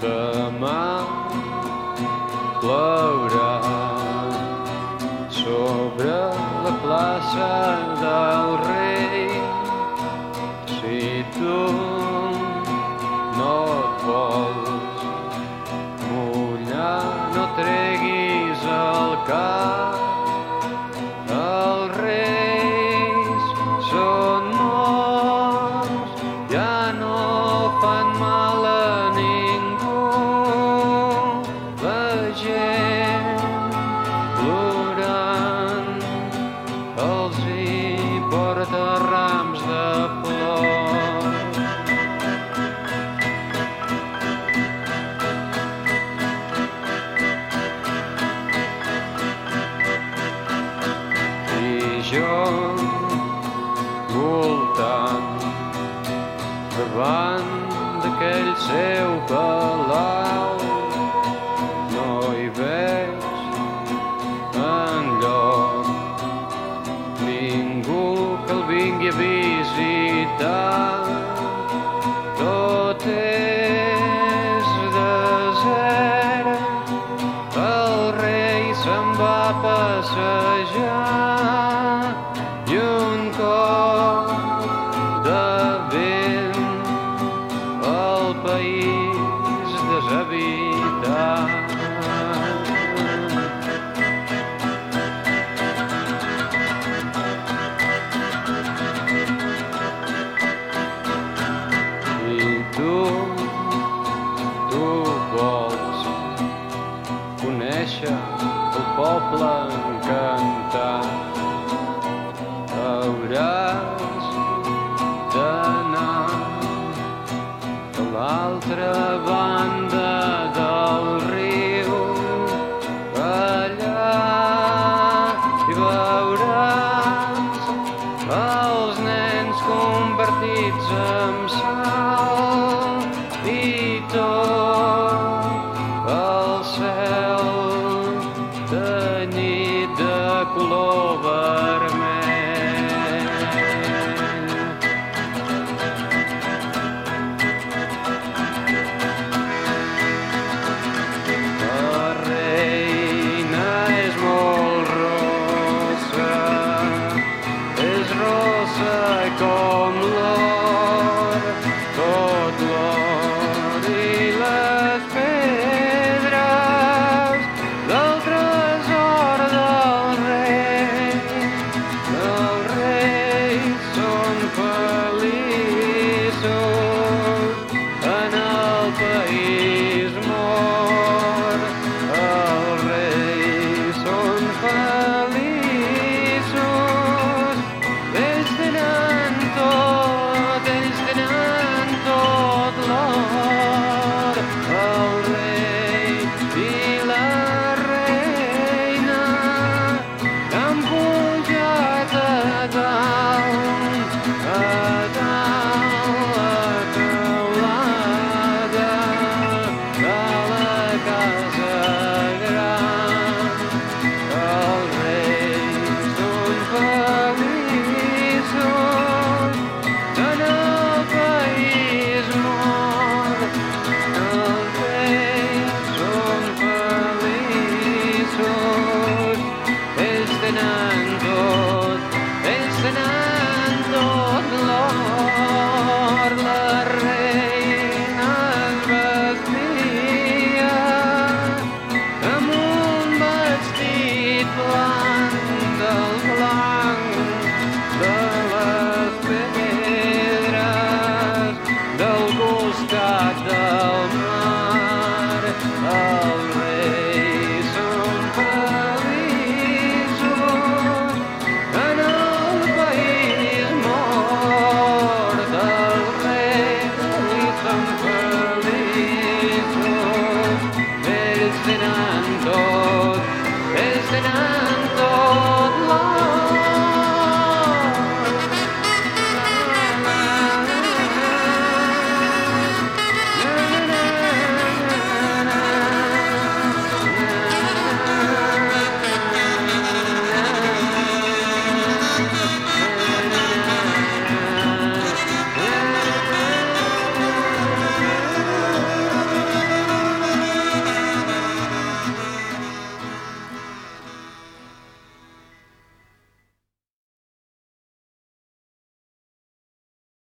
demà plourà sobre la plaça del rei. Si tu no et vols davant d'aquell seu palau no hi veig enlloc. Ningú que el vingui a visitar conèixer el poble encantat. Hauràs d'anar a l'altra banda del riu. Allà hi veuràs els nens convertits en tenyit de color vermell. time.